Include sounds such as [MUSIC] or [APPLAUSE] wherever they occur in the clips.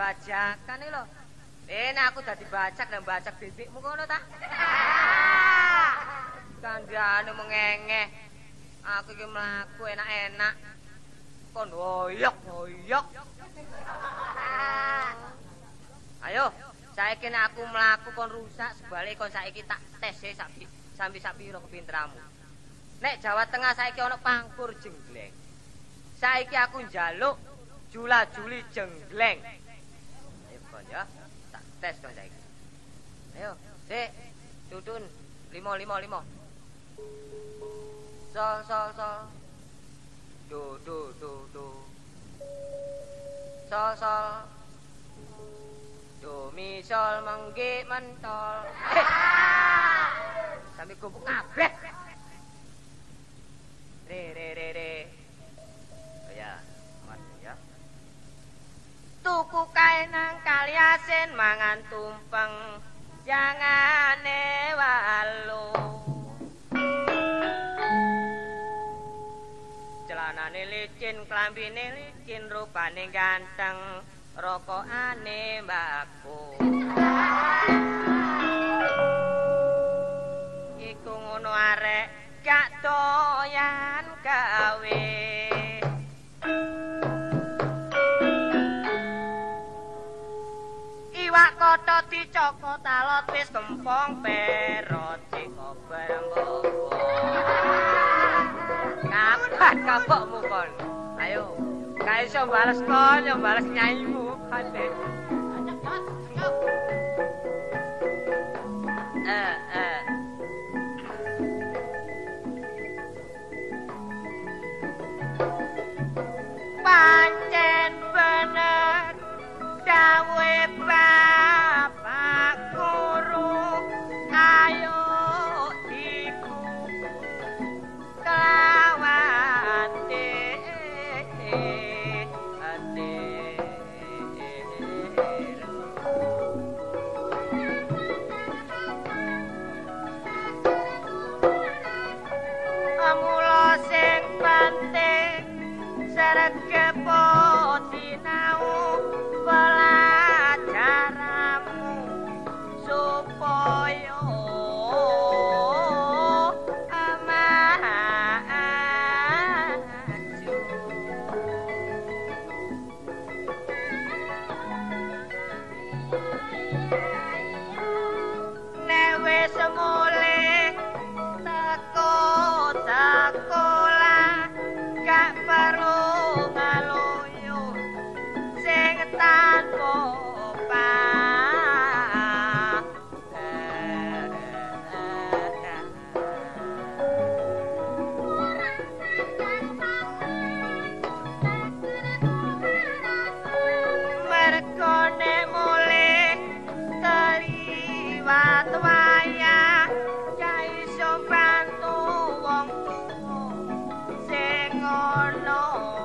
bacakane lho. Eh, nek aku dadi bacak dan bacak bebekmu ngono ta? Kandhane mengengeh. Aku iki mlaku enak-enak. Kon hoyok, hoyok. Ayo, saiki nek aku mlaku kon rusak, sebalik kon saiki tak tes e sampe sampe sak pira kepinteramu. Nek Jawa Tengah saiki ana pangkur jenggleng. Saiki aku njaluk jula-juli jenggleng. Ya, tak tes kon saiki. Ayo, sik, tutun limo limo limo. Sol sol sol. Do do do do. Sol sol. Do mi sol mengge mentol. Sampai gubuk kabeh. Re re re re. Tuku kae nang kaliasen mangan tumpeng. Jangane walu. Celanane licin, klambine licin, rupane ganteng, rokokane mbakku. Iku ngono arek gak doyan gawe. Iwak kota dicoko talot wis kempong perot ciko berembobo. Kapan kapokmu kon? Ayo, gak iso bales kon, yo bales nyaimu. Kate. Sing ono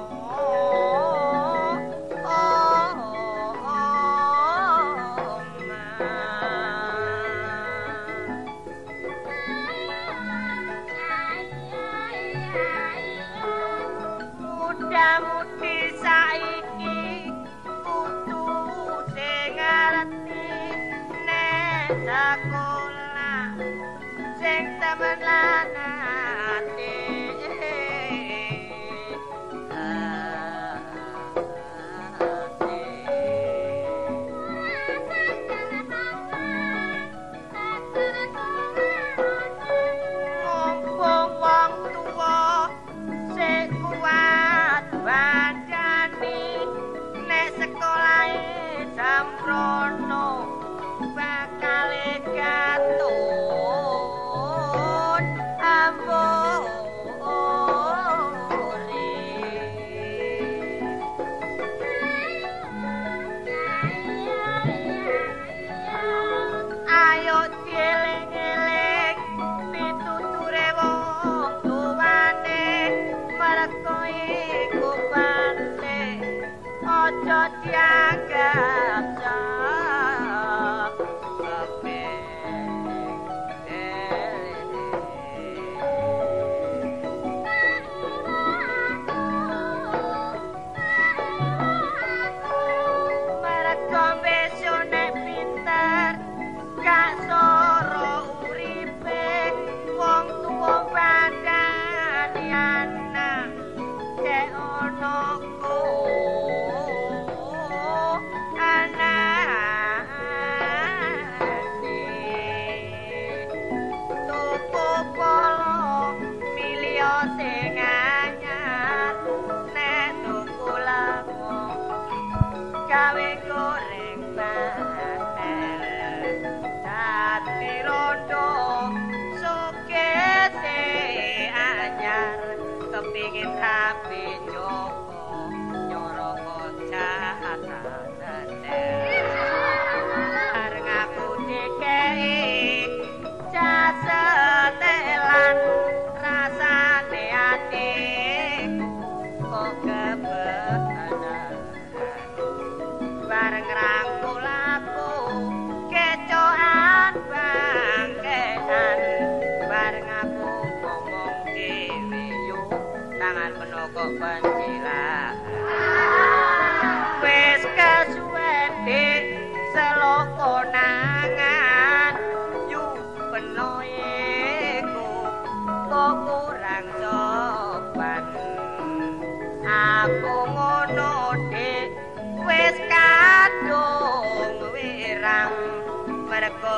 Oh.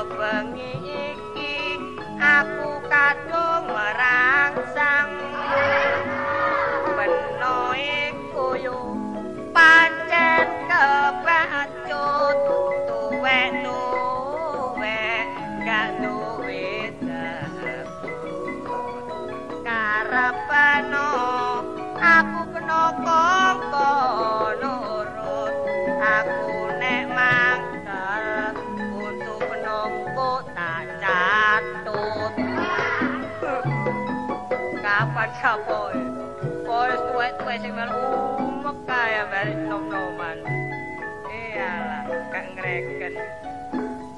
Bengi iki aku kadung merangsang benoe koyo pancen kebacut tuwe tuwe gak duwe karepano aku kena kapan kapoe Pois tuwe-tuwe sing melu umek kaya bali nom-noman. Iyalah, gak ngreken.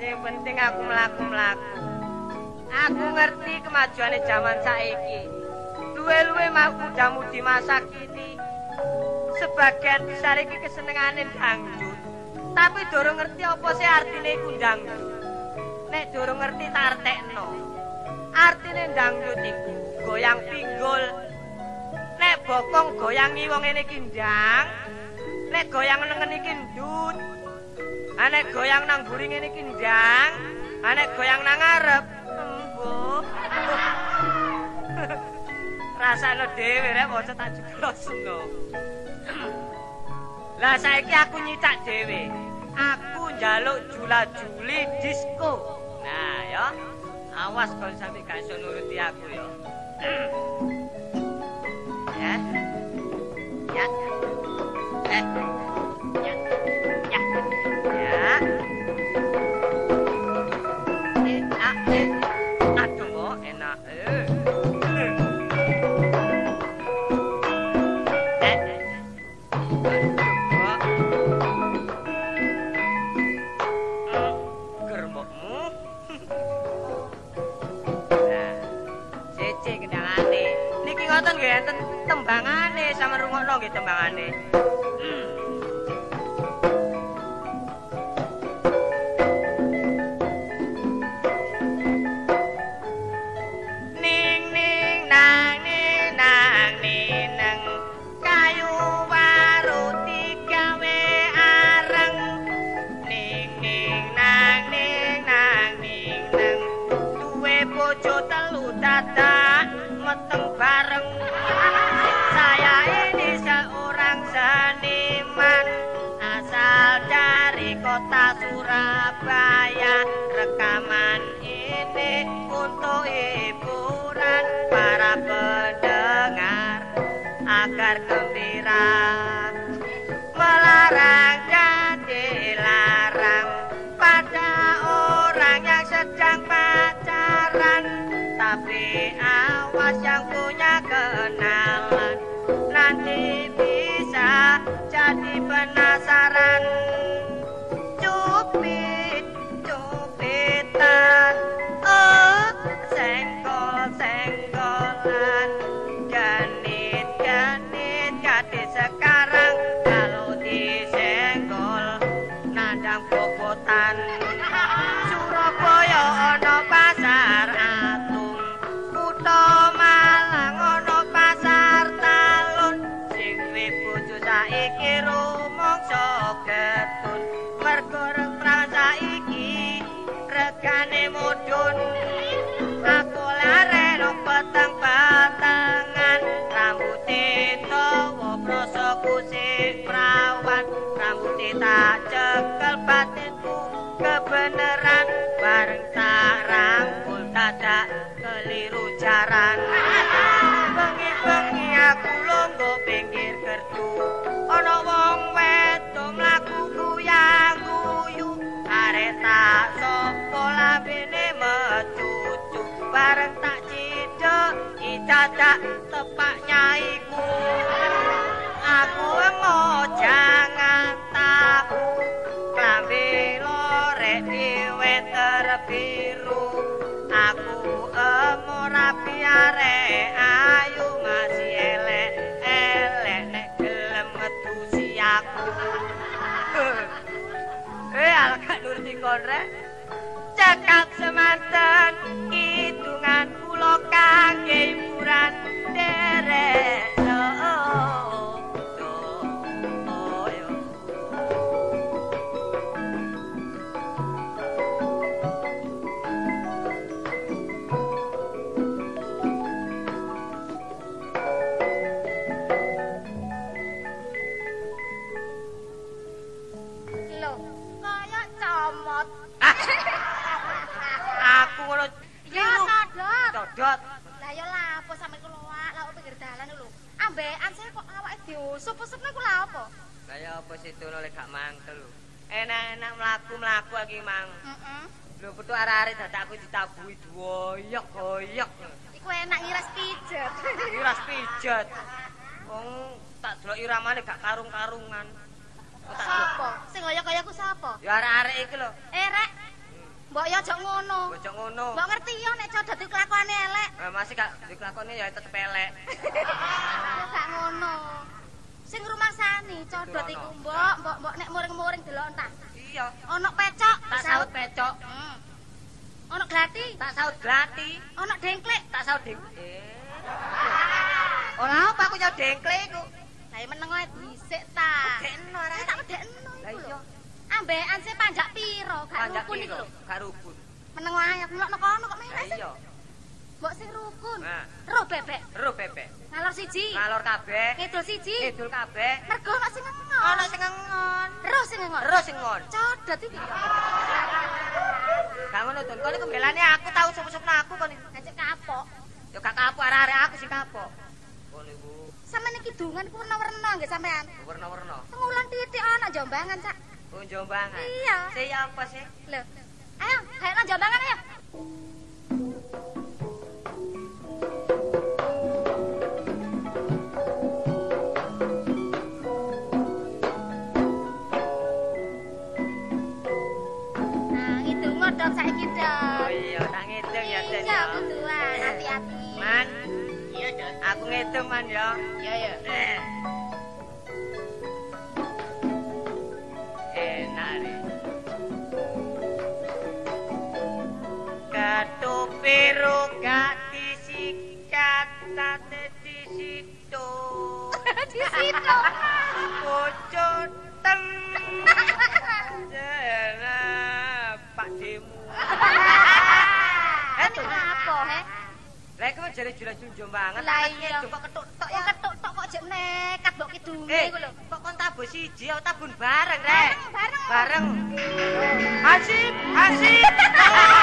Sing penting aku mlaku-mlaku. Aku ngerti kemajuane zaman saiki. Luwe-luwe mau jamu di masa kini. Sebagian besar iki kesenengane dangdut. Tapi durung ngerti apa sih artine iku dangdut. Nek durung ngerti tak artekno. Artine dangdut iku goyang pinggul. Nek bokong goyangi wong ngene iki ndang. Nek goyang nengen iki ndut. Nek goyang nang mburi ngene iki ndang. Nek goyang nang ngarep. [LAUGHS] Rasane dhewe rek bocah tak jeblosno lah saiki aku nyicak dhewe. Aku njaluk jula-juli disco nah ya. Awas kon sampe gak iso nuruti aku ya ya ya eh enten tembangane sama rungokno nggih tembangane. Ning pacaran. Tapi awas yang punya kenalan. Nanti bisa jadi penasaran kusik prawan rambuté tak cekel batinku kebenaran bareng tak rangkul dadak keliru jaran. Bengi-bengi aku longgo pinggir kertu. Ana wong wedok mlaku guyang-guyu arek tak sapa lambene mecucu bareng tak cidek icadak tepak nyaiku dikonrek cekap semanten karung-karungan. Sapa? Sing kaya-kaya ku sapa? Ya arek-arek iki lho. Eh rek, mbok yo aja ngono. Bocok ngono. Mbok ngerti yo nek codot iku kelakuane elek. Eh, masih gak dikelakone ya tetep elek. Ya gak ngono. Sing rumangsani codot iku mbok, mbok mbok nek muring-muring delok entah. Iya. Ono pecok, Tak saut pecok, Hmm. Ono glati, tak saut glati, ono dengklik. tak saut deng. Eh. Ora apa aku nyaut dengkle iku. Lah ya meneng wae dhisik ta. Dekno arek. tak medekno Lah iya. lho. Ambekan sih panjak piro, gak rukun iku lho. Gak rukun. Meneng wae aku ngelokno kono kok Lah melek sih. iya. Mbok sing rukun. Nah, Roh bebek, ero bebek. ngalor siji, Ngalor kabeh, ngidul siji. ngidul kabeh. Mergo ono sing ngengon. Ana sing ngengon. Roh sing ngengon. Ero sing ngon. Codot iki. Gak ngono Don. Kone kembelane aku tau sup-supna aku kon. Ajek kapok. Ya gak kapok arek-arek aku sing kapok. Kon iku Sampeyan iki dungan ku warna-warna nggih sampean. warna-warna. Pengulan titik ana jombangan, Cak. Oh jombangan. Iya. Saya apa sih? Lho. Jare julan junjung banget. Lah iya. Kok ketuk tok ya. ketuk tok kok jek nekat mbok kidunge Eh, iku lho. kok kon tabuh siji aku tabun bareng, Rek. Bareng, Bareng. bareng. Hasib, [LAUGHS]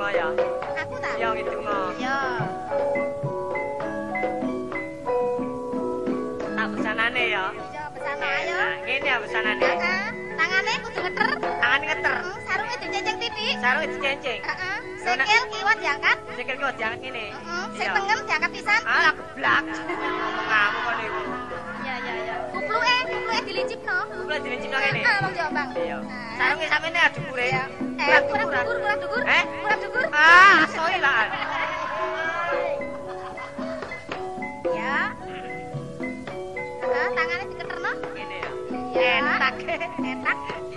Sing ngitung ya. Aku ta? Ya ngitung. Iya. Tak pesanane ya. Iya, besana ayo. Nah, ngene ya pesanane. Heeh. Tangane kudu ngeter. Tangan ngeter. Sarunge dicenceng titik. Sarung dicenceng. Heeh. Sikil kiwat diangkat. Sikil kok diangkat ngene. Heeh. Sing Iya. tengen diangkat pisan. Alah geblak. Ngomong kamu kon iku. Iya, iya, iya. Kupluke, kupluke dilincipno. Kuwi dilincip nang ngene. Heeh, wong Jombang. Iya. Nah. Sarunge sampeyan ada dukure. Iya. Eh, Kurang dukur, kurang dukur. Eh? Kurang dukur. Ah, soe lah. Ya. Heeh, tangane 脸打开脸打开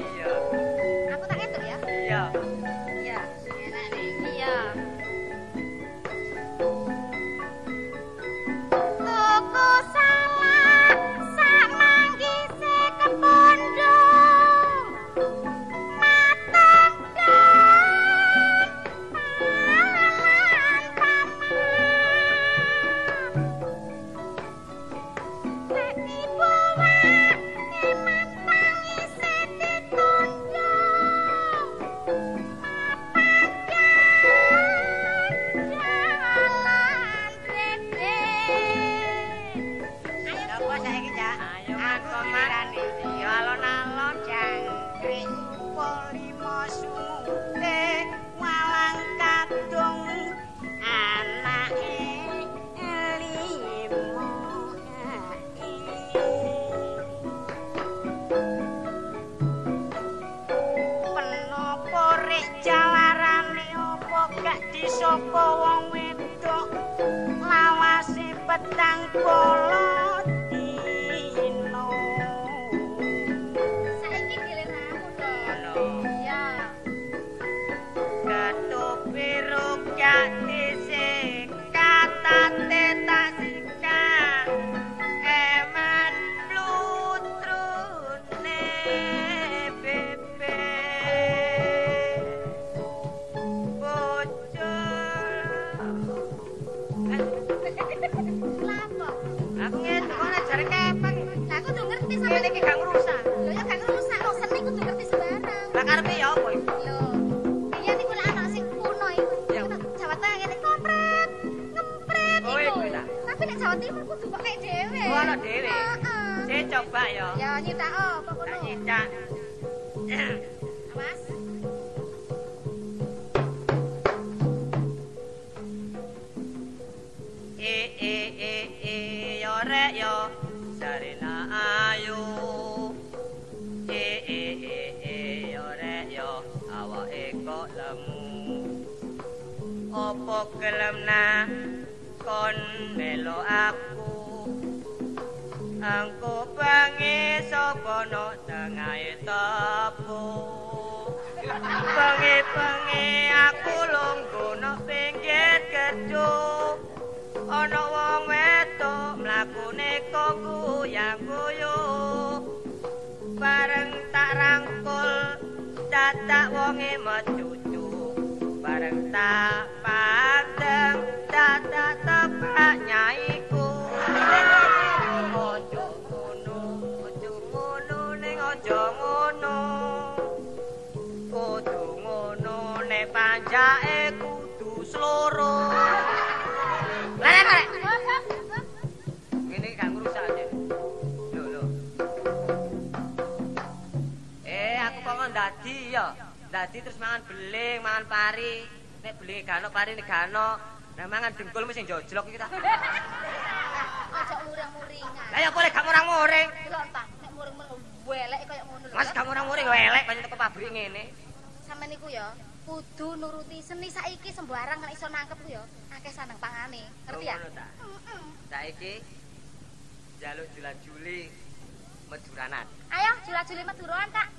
gak disopo wong wedok lawase petang polo coba ya. Ya nyita oh, apa Tak kono? nyicak. Mas. E e e e yo rek yo Sarina ayu E e e e yo rek yo awake kok lemu Apa gelem nah kon melo aku Angko bangi sapa tengahe tepu Bengi-bengi aku lungguh no pinggir gedung ana wong wedok mlakune kok guyang guyuh bareng tak rangkul dadak wonge mecucu. Bareng tak Ndadi terus mangan beling, mangan pari. Nek beling gak ono, pari nek ono. Lah mangan dengkul mesti njojlok iki ta. [LAUGHS] Ojo muring-muringan. Lah ya boleh gak murang-muring. Delok ta, nek muring-muring welek kaya ngono lho. Mas gak murang-muring elek pancen teko pabrik ngene. Sampe niku ya kudu nuruti seni saiki sembarang nek iso nangkep ku ya akeh saneng pangane. Ngerti ya? Oh. Heeh. Saiki jaluk julan-juli meduranan. Ayo jula-juli Maduroan tak.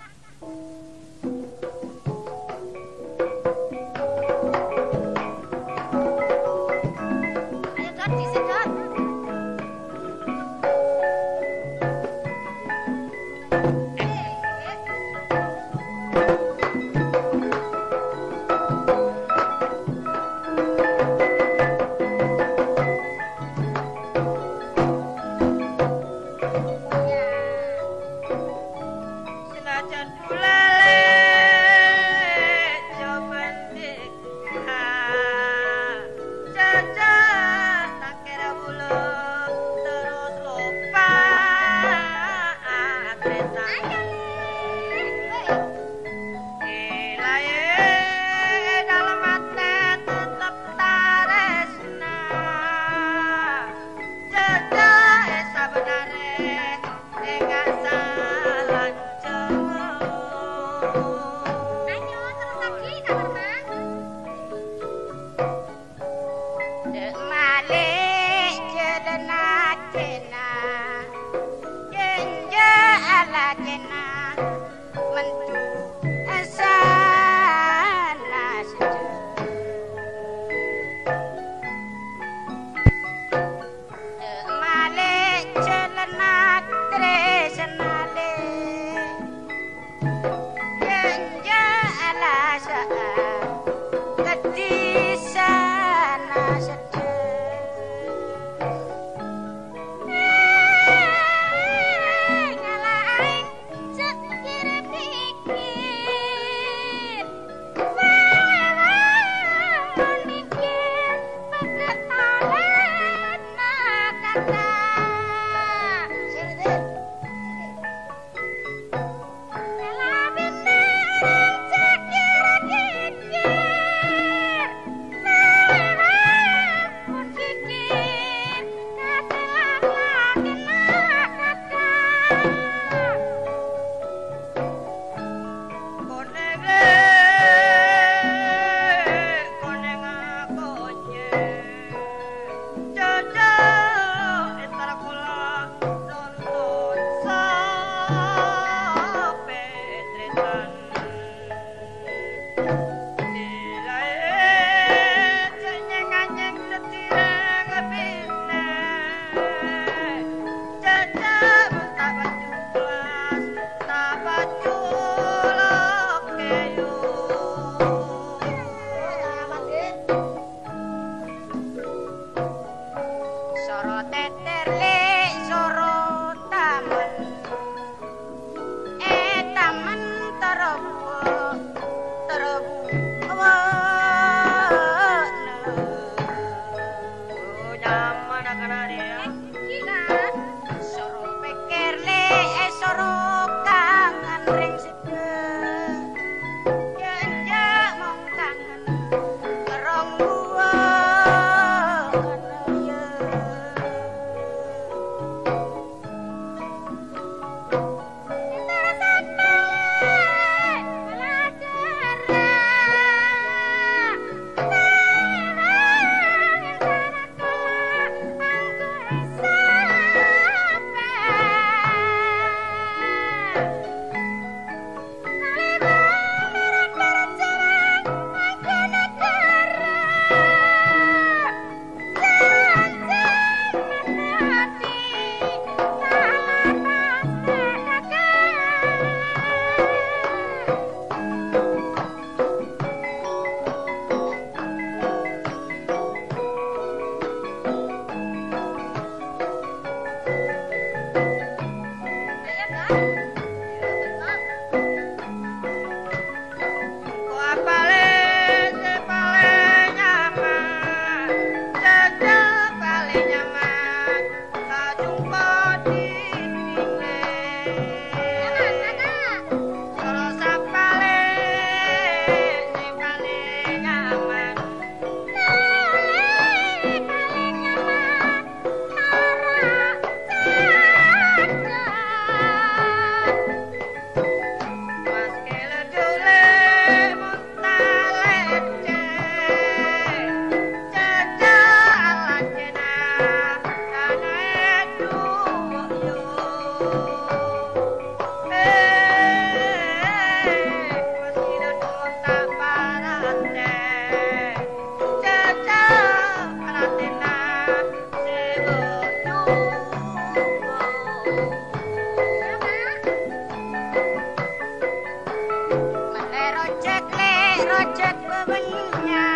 រត់ចិត្តមិនញា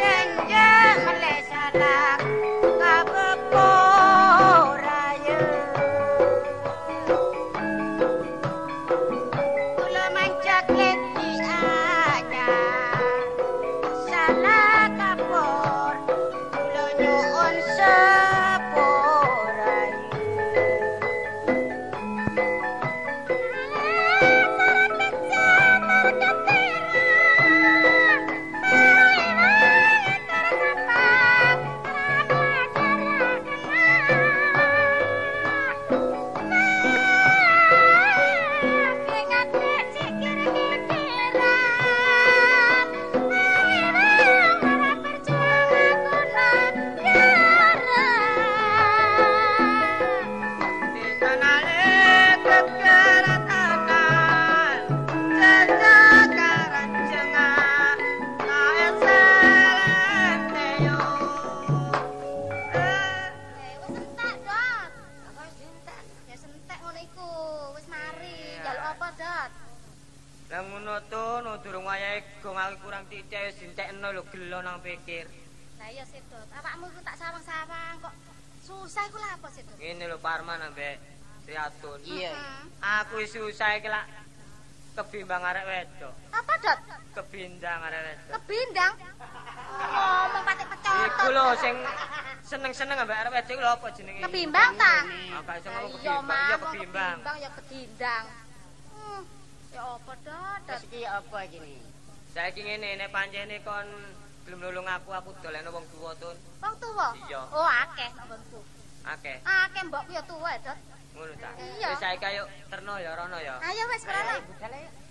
ចេញយ៉ាមិនលេសាឡា Aku wis susah iki lak kebimbang arek wedok. Apa, Dot? Kebindang arek wedok. Kebindang. Ngomong patek pecotot. Iku lho sing seneng-seneng ambek arek wedok lho apa jenenge? kebimbang ta? Ah, gak iso ngomong kebimbang, Mam, kebimbang. kebimbang ya kedindang. Hmm, ya apa, Dot? Terus iki apa gini? Saiki ngene nek pancene kon gelem nulung aku aku doleno wong tuwa tun. Wong tuwa? Iya. Oh, akeh nang wongku. Akeh. Akeh mbokku ya tuwa, Dot. Ngono ta. Wis saiki ayo terno ya rono ya. Ayo wis. Budal ayo.